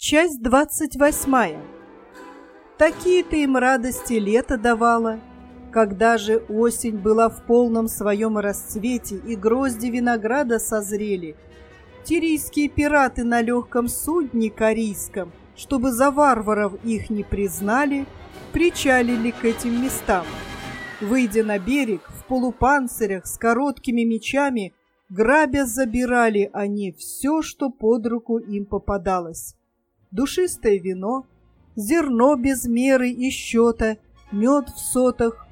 Часть двадцать восьмая. Такие-то им радости лето давало, когда же осень была в полном своем расцвете и грозди винограда созрели. Тирийские пираты на легком судне корейском, чтобы за варваров их не признали, причалили к этим местам. Выйдя на берег, в полупанцирях с короткими мечами, грабя забирали они все, что под руку им попадалось душистое вино, зерно без меры и счета, мед в сотах.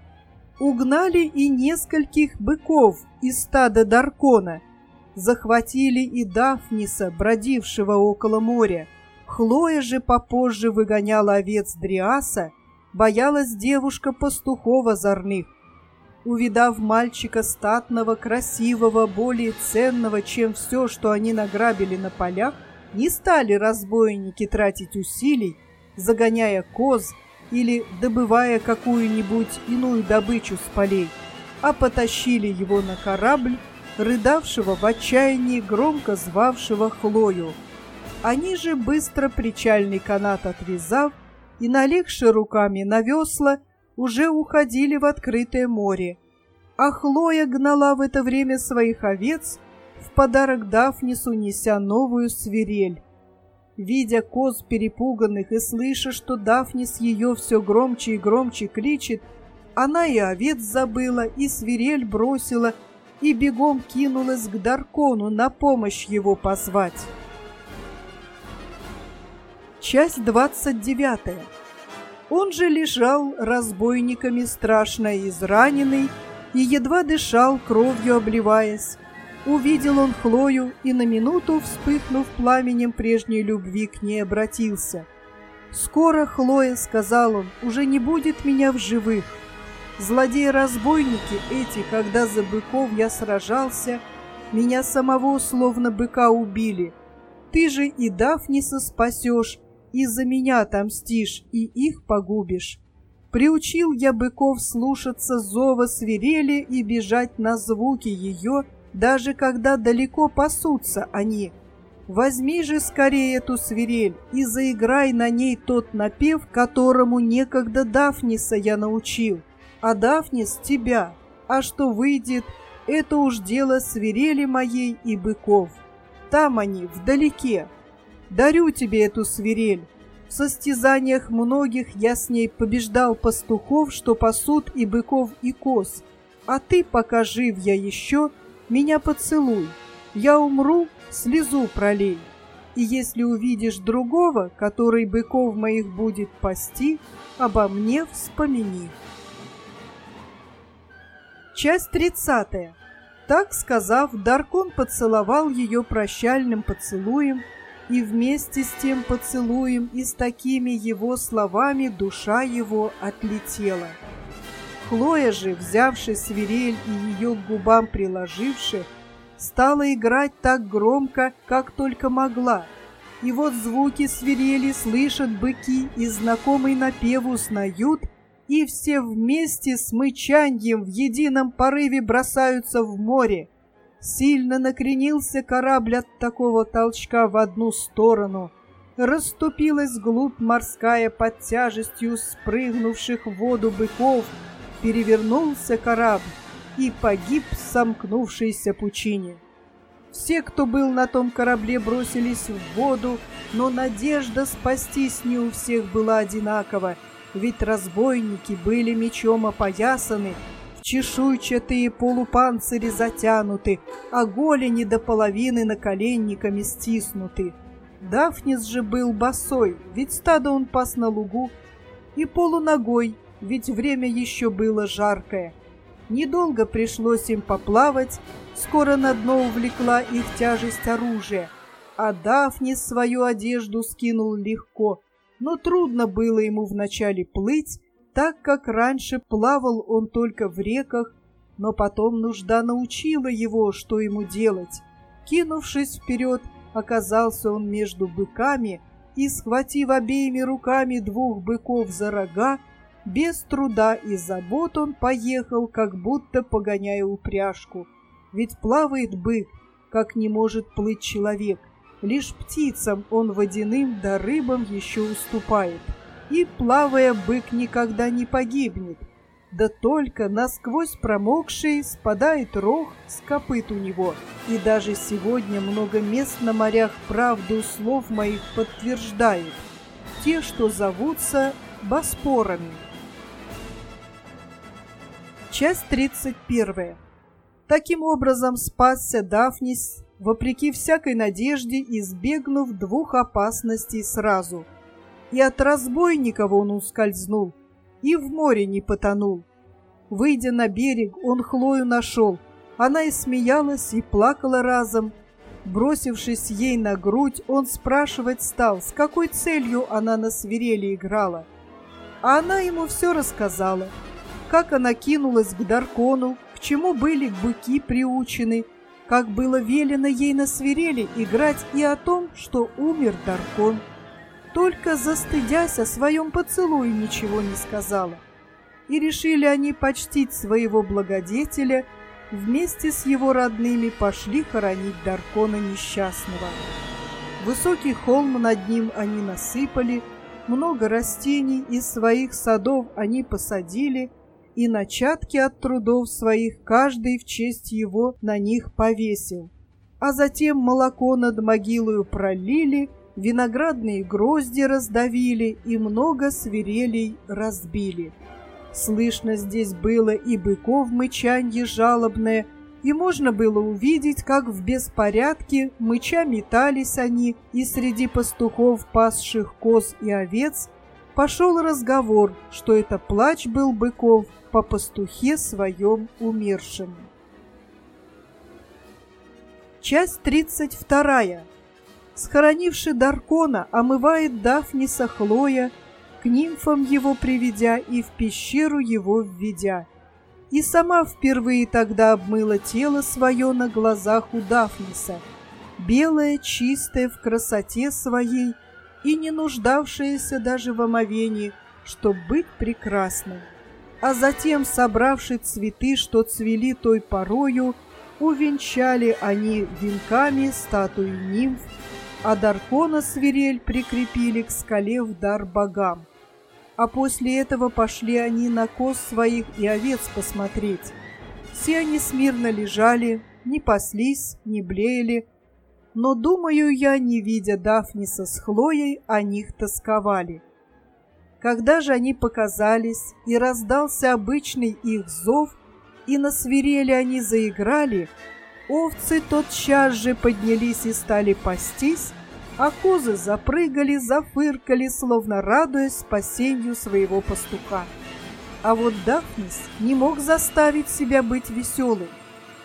Угнали и нескольких быков из стада Даркона, захватили и Дафниса, бродившего около моря. Хлоя же попозже выгоняла овец Дриаса, боялась девушка пастухов озорных. Увидав мальчика статного, красивого, более ценного, чем все, что они награбили на полях, не стали разбойники тратить усилий, загоняя коз или добывая какую-нибудь иную добычу с полей, а потащили его на корабль, рыдавшего в отчаянии, громко звавшего Хлою. Они же, быстро причальный канат отвязав и налегши руками на весла, уже уходили в открытое море. А Хлоя гнала в это время своих овец подарок Дафнису, неся новую свирель. Видя коз перепуганных и слыша, что Дафнис ее все громче и громче кричит, она и овец забыла, и свирель бросила, и бегом кинулась к Даркону на помощь его позвать. Часть двадцать девятая. Он же лежал разбойниками страшно израненный и едва дышал, кровью обливаясь. Увидел он Хлою и на минуту, вспыхнув пламенем прежней любви, к ней обратился. «Скоро, Хлоя, — сказал он, — уже не будет меня в живых. Злодеи-разбойники эти, когда за быков я сражался, меня самого словно быка убили. Ты же и Дафниса спасешь, и за меня отомстишь, и их погубишь. Приучил я быков слушаться зова свирели и бежать на звуки ее, — даже когда далеко пасутся они. Возьми же скорее эту свирель и заиграй на ней тот напев, которому некогда Дафниса я научил, а Дафнис тебя. А что выйдет, это уж дело свирели моей и быков. Там они, вдалеке. Дарю тебе эту свирель. В состязаниях многих я с ней побеждал пастухов, что пасут и быков, и коз. А ты, пока жив я еще, — меня поцелуй, я умру, слезу пролей. И если увидишь другого, который быков моих будет пасти, обо мне вспомини. Часть тридцатая. Так сказав, Даркон поцеловал ее прощальным поцелуем, и вместе с тем поцелуем и с такими его словами душа его отлетела. Хлоя же, взявши свирель и ее к губам приложивши, стала играть так громко, как только могла. И вот звуки свирели слышат быки, и знакомый напев узнают, и все вместе с мычаньем в едином порыве бросаются в море. Сильно накренился корабль от такого толчка в одну сторону. Расступилась глубь морская под тяжестью спрыгнувших в воду быков, перевернулся корабль и погиб в сомкнувшейся пучине. Все, кто был на том корабле, бросились в воду, но надежда спастись не у всех была одинакова, ведь разбойники были мечом опоясаны, в чешуйчатые полупанцири затянуты, а голени до половины наколенниками стиснуты. Дафнис же был босой, ведь стадо он пас на лугу, и полуногой, ведь время еще было жаркое. Недолго пришлось им поплавать, скоро на дно увлекла их тяжесть оружия, а Дафнис свою одежду скинул легко, но трудно было ему вначале плыть, так как раньше плавал он только в реках, но потом нужда научила его, что ему делать. Кинувшись вперед, оказался он между быками и, схватив обеими руками двух быков за рога, без труда и забот он поехал, как будто погоняя упряжку. Ведь плавает бык, как не может плыть человек. Лишь птицам он водяным да рыбам еще уступает. И, плавая, бык никогда не погибнет, да только насквозь промокший спадает рог с копыт у него. И даже сегодня много мест на морях правду слов моих подтверждают. Те, что зовутся Боспорами. Часть 31. Таким образом спасся Дафнис, вопреки всякой надежде, избегнув двух опасностей сразу. И от разбойников он ускользнул – и в море не потонул. Выйдя на берег, он Хлою нашел. Она и смеялась, и плакала разом. Бросившись ей на грудь, он спрашивать стал, с какой целью она на свирели играла. А она ему все рассказала, как она кинулась к Даркону, к чему были быки приучены, как было велено ей на свирели играть и о том, что умер Даркон только застыдясь о своем поцелуе ничего не сказала. И решили они почтить своего благодетеля, вместе с его родными пошли хоронить Даркона несчастного. Высокий холм над ним они насыпали, много растений из своих садов они посадили, и начатки от трудов своих каждый в честь его на них повесил. А затем молоко над могилою пролили — виноградные грозди раздавили и много свирелей разбили. Слышно здесь было и быков мычанье жалобное, и можно было увидеть, как в беспорядке мыча метались они, и среди пастухов, пасших коз и овец, пошел разговор, что это плач был быков по пастухе своем умершем. Часть тридцать вторая. Схоронивший Даркона, омывает Дафниса Хлоя, к нимфам его приведя и в пещеру его введя. И сама впервые тогда обмыла тело свое на глазах у Дафниса, белое, чистое в красоте своей и не нуждавшееся даже в омовении, чтоб быть прекрасной. А затем, собравши цветы, что цвели той порою, увенчали они венками статуи нимф, а Даркона свирель прикрепили к скале в дар богам. А после этого пошли они на коз своих и овец посмотреть. Все они смирно лежали, не паслись, не блеяли, но, думаю я, не видя Дафниса с Хлоей, о них тосковали. Когда же они показались, и раздался обычный их зов, и на свирели они заиграли, овцы тотчас же поднялись и стали пастись, а козы запрыгали, зафыркали, словно радуясь спасению своего пастуха. А вот Дафнис не мог заставить себя быть веселым.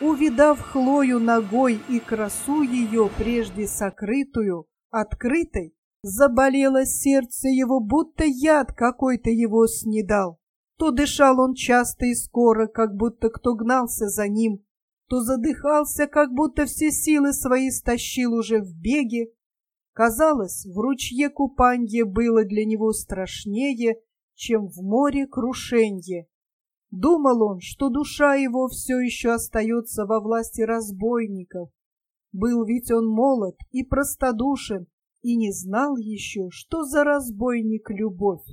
Увидав Хлою ногой и красу ее, прежде сокрытую, открытой, заболело сердце его, будто яд какой-то его снедал. То дышал он часто и скоро, как будто кто гнался за ним, то задыхался, как будто все силы свои стащил уже в беге, Казалось, в ручье купанье было для него страшнее, чем в море крушенье. Думал он, что душа его все еще остается во власти разбойников. Был ведь он молод и простодушен, и не знал еще, что за разбойник любовь.